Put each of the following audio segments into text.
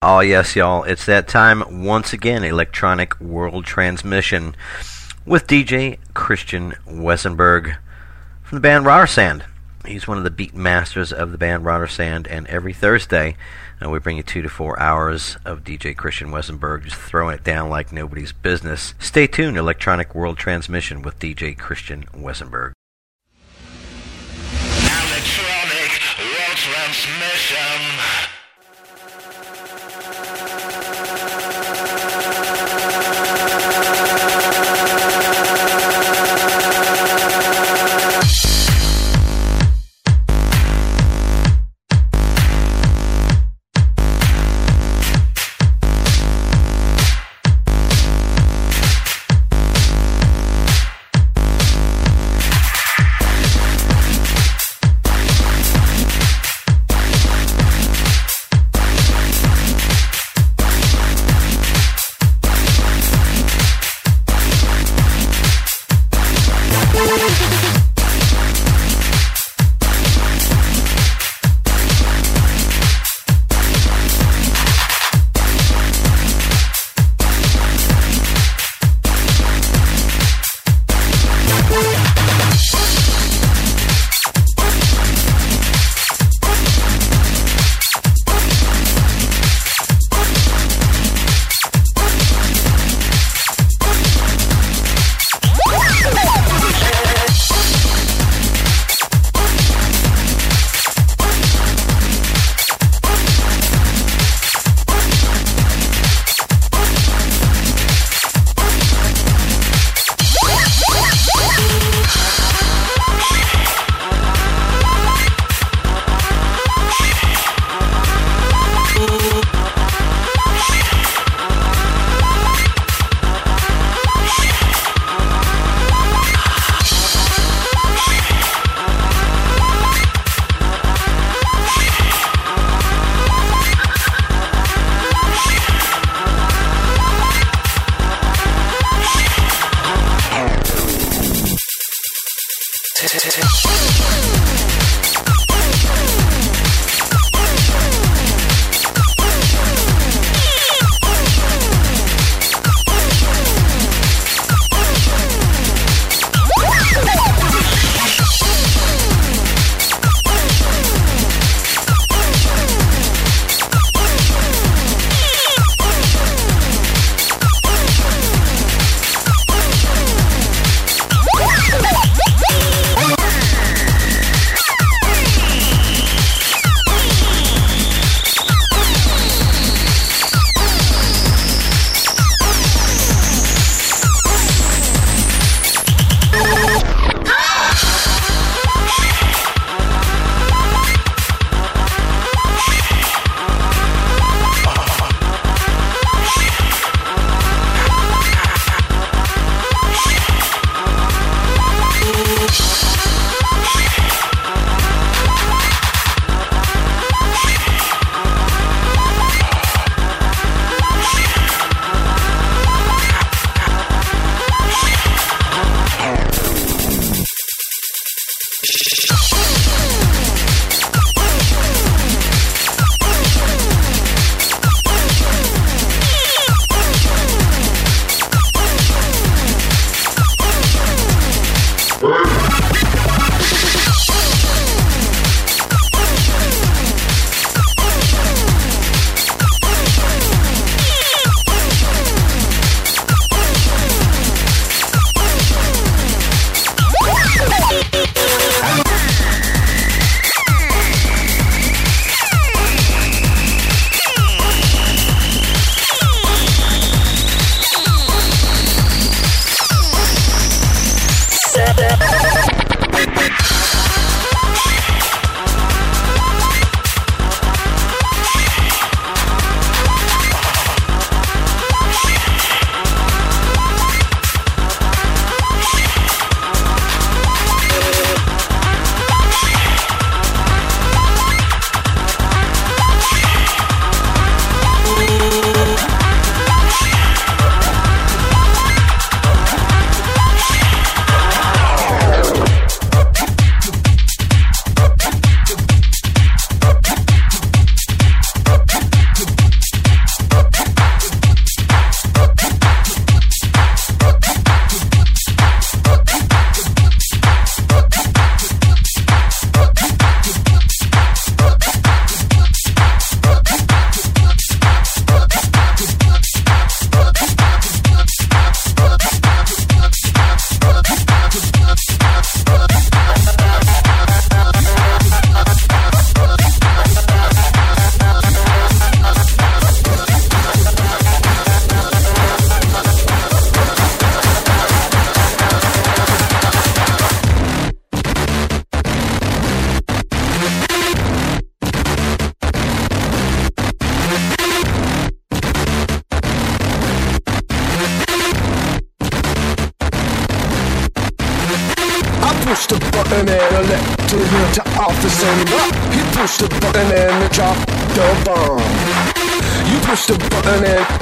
Oh, yes, y'all. It's that time once again, Electronic World Transmission with DJ Krischan Wesenberg from the band Rotersand. He's one of the beat masters of the band Rotersand, and every Thursday uh, we bring you two to four hours of DJ Krischan Wesenberg just throwing it down like nobody's business. Stay tuned, Electronic World Transmission with DJ Krischan Wesenberg.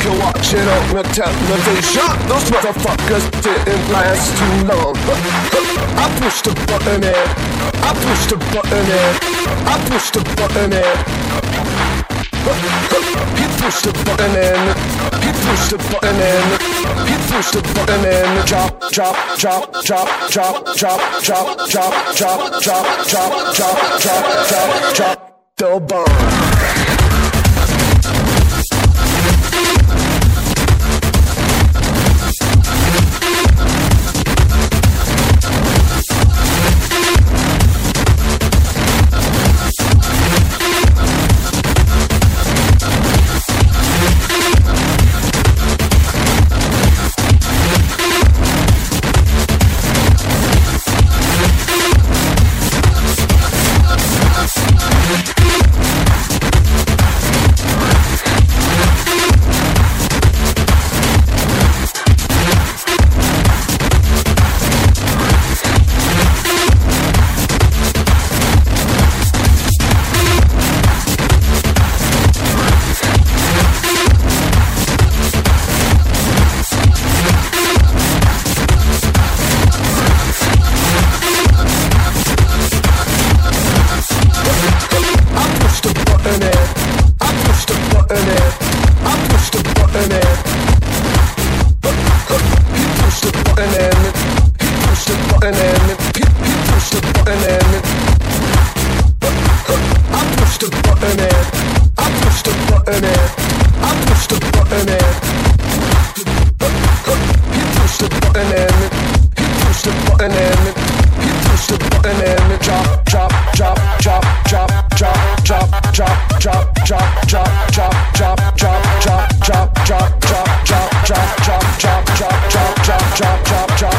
Can watch it on the television. Those motherfuckers didn't last too long. I push the button and I push the button and I push the button and he pushed the button in. He pushed the button in. He pushed the button in. Drop, drop, drop, drop, drop, drop, drop, drop, drop, drop, drop, drop, drop, drop, drop the bomb.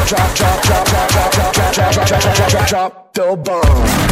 Drop, drop, drop, drop, drop, drop, drop, drop, drop, drop, drop, drop, drop, the bomb.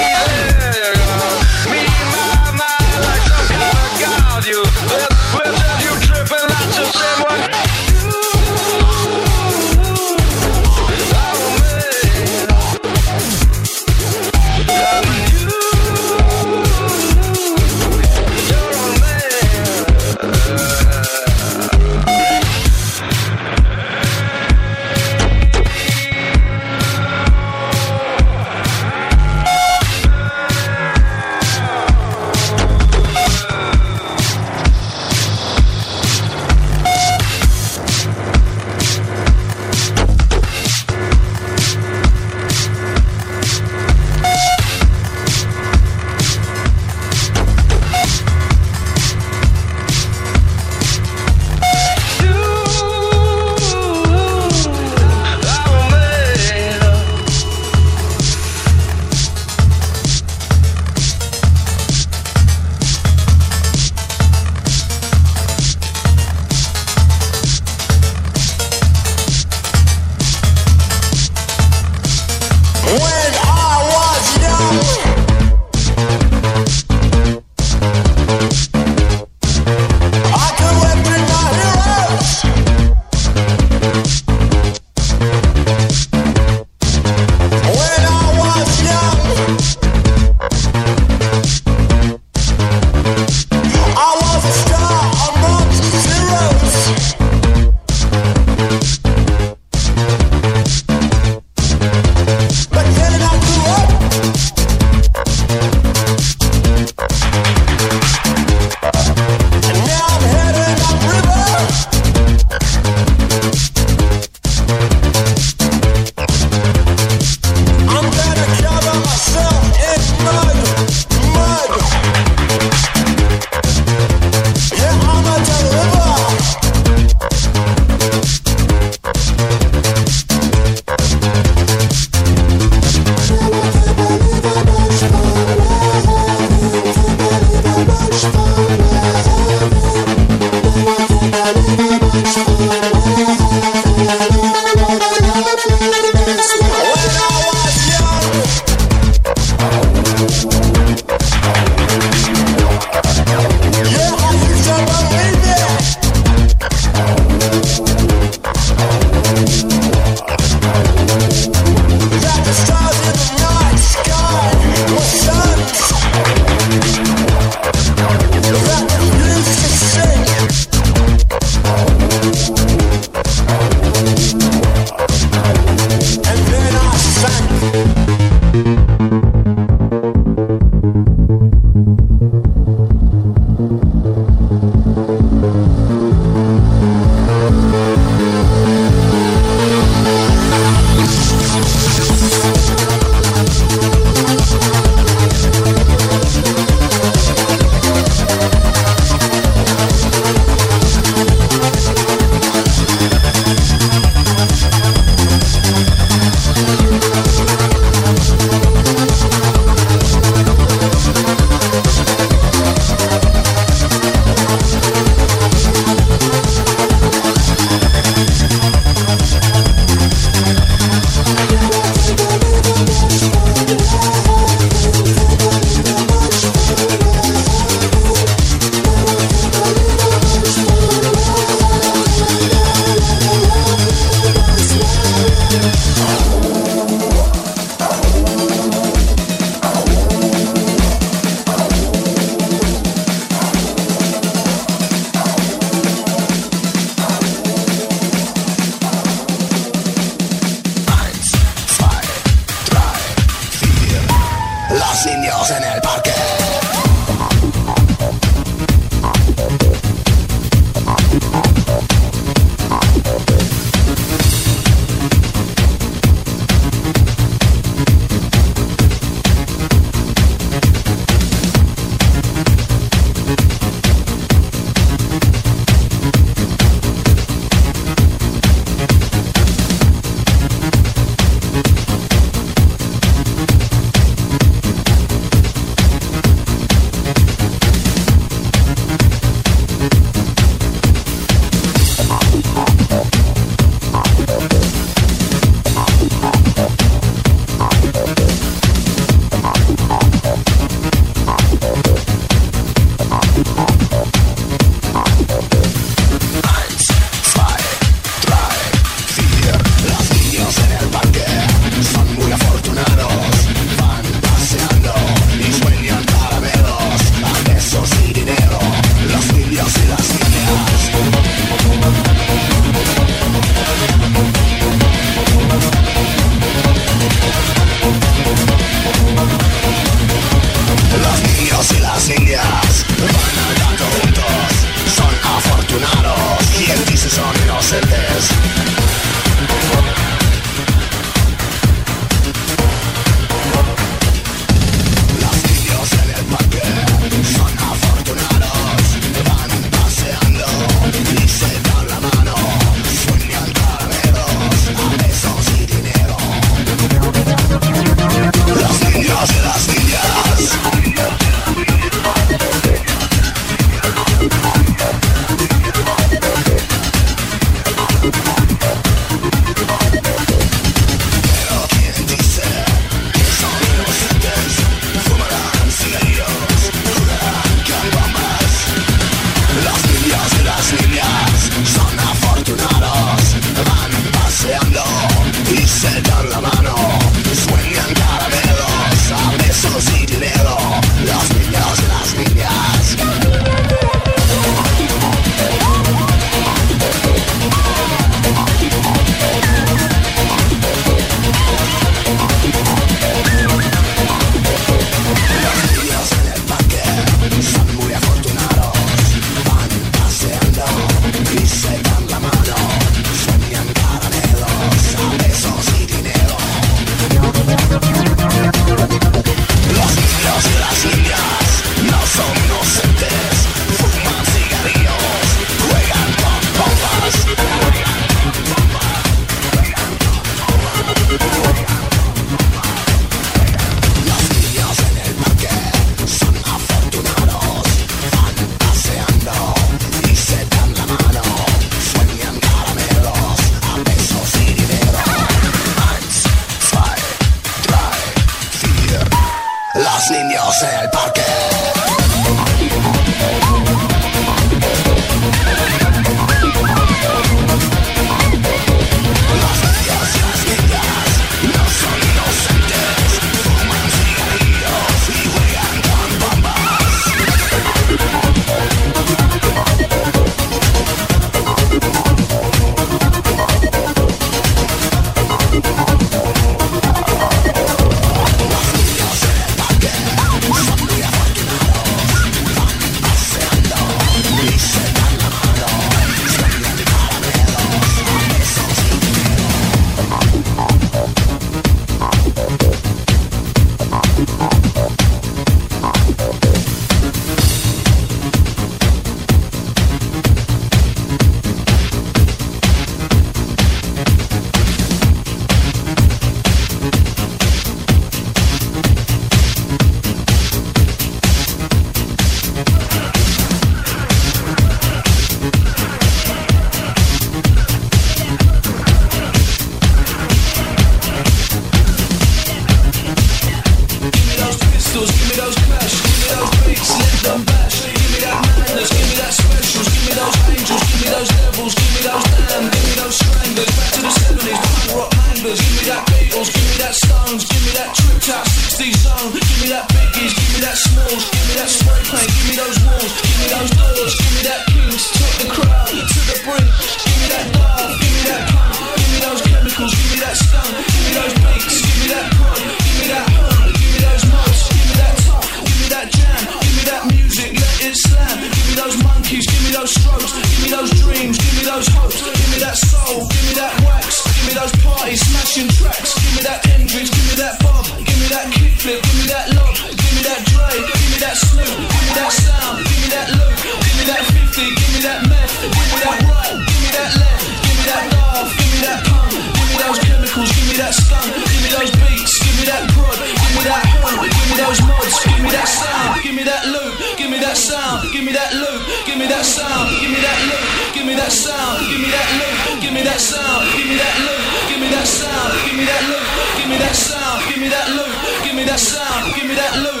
give me that sound, give me that look, give me that sound, give me that look, give me that sound, give me that look, give me that sound, give me that look.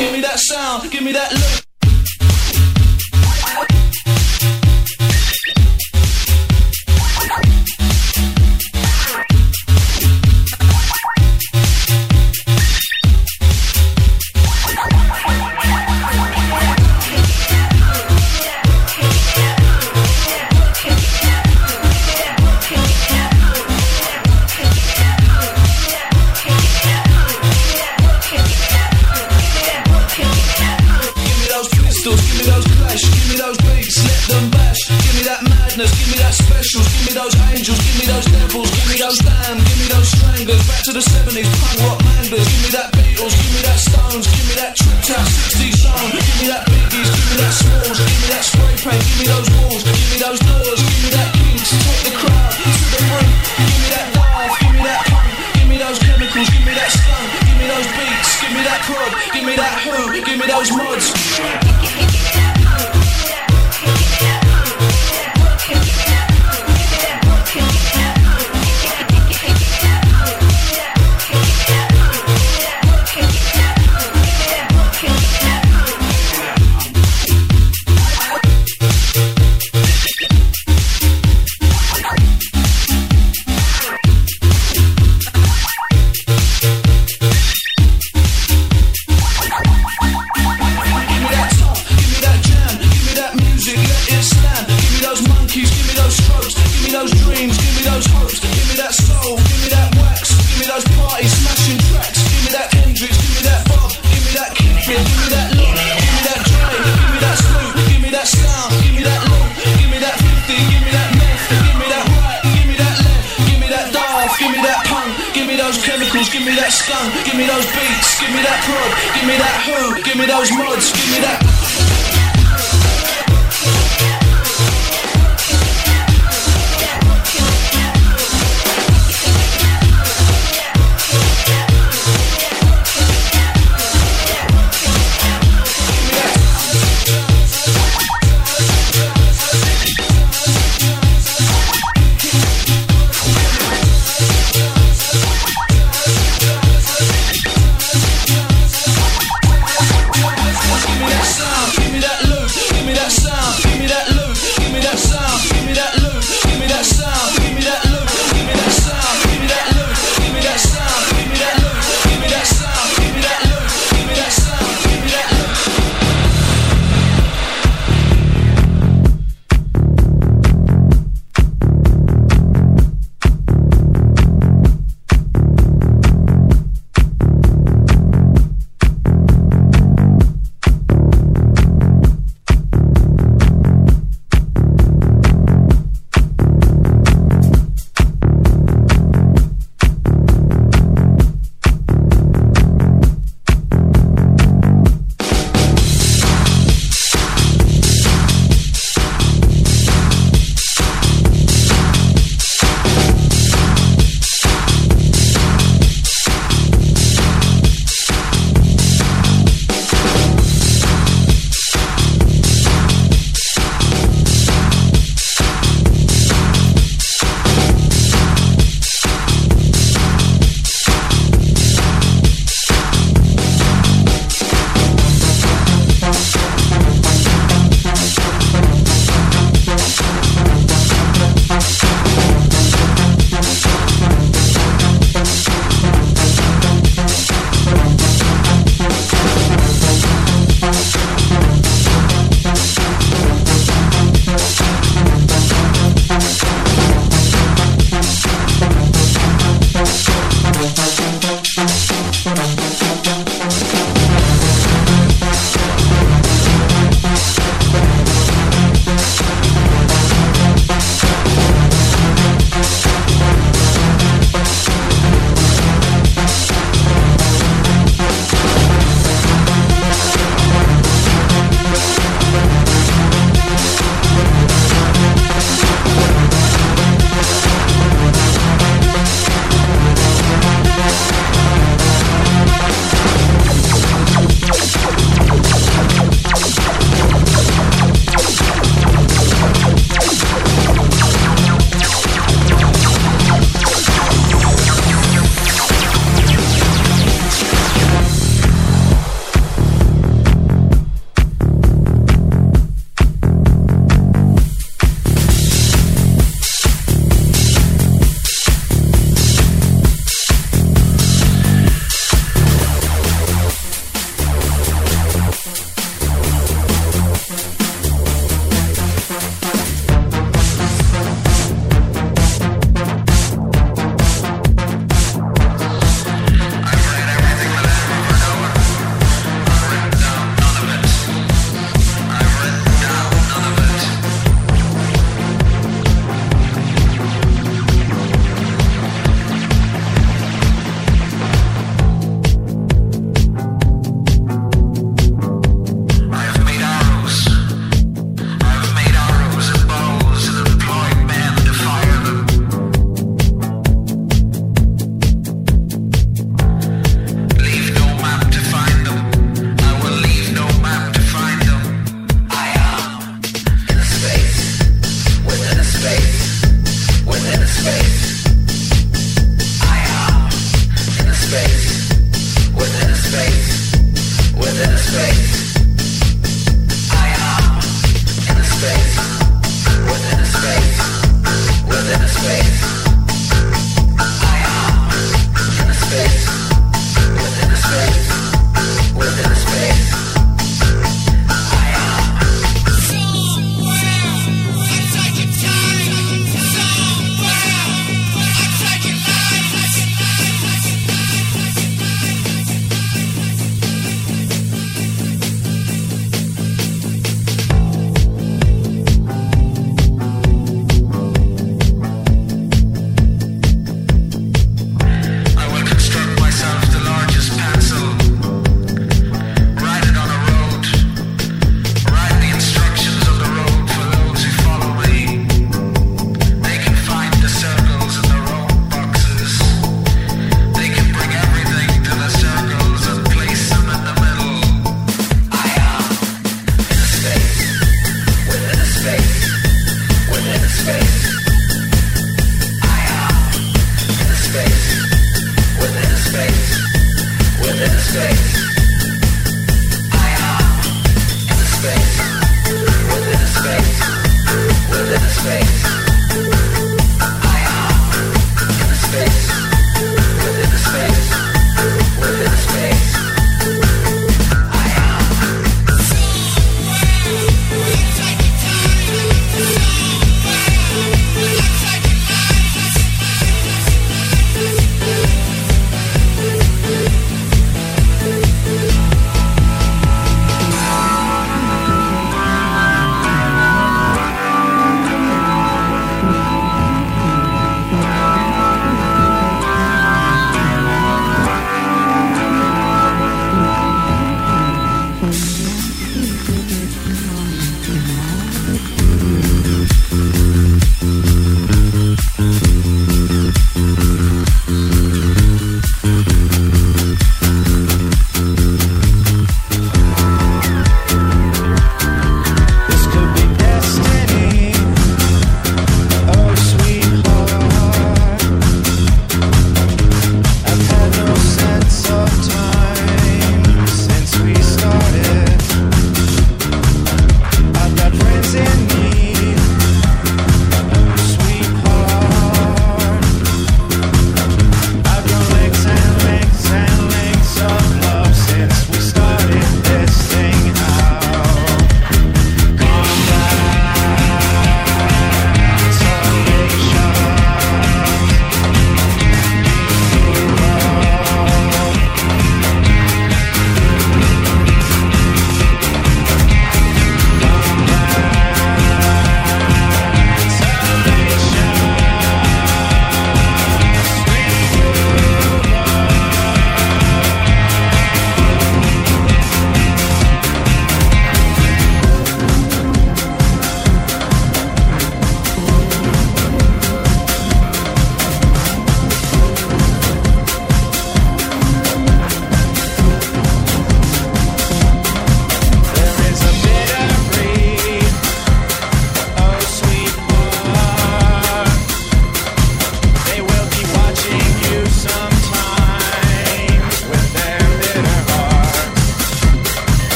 Give me that sound, give me that look.